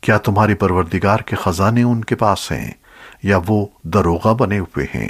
کیا تمہاری پروردگار کے خزانے ان کے پاس ہیں یا وہ دروغہ بنے ہوئے ہیں؟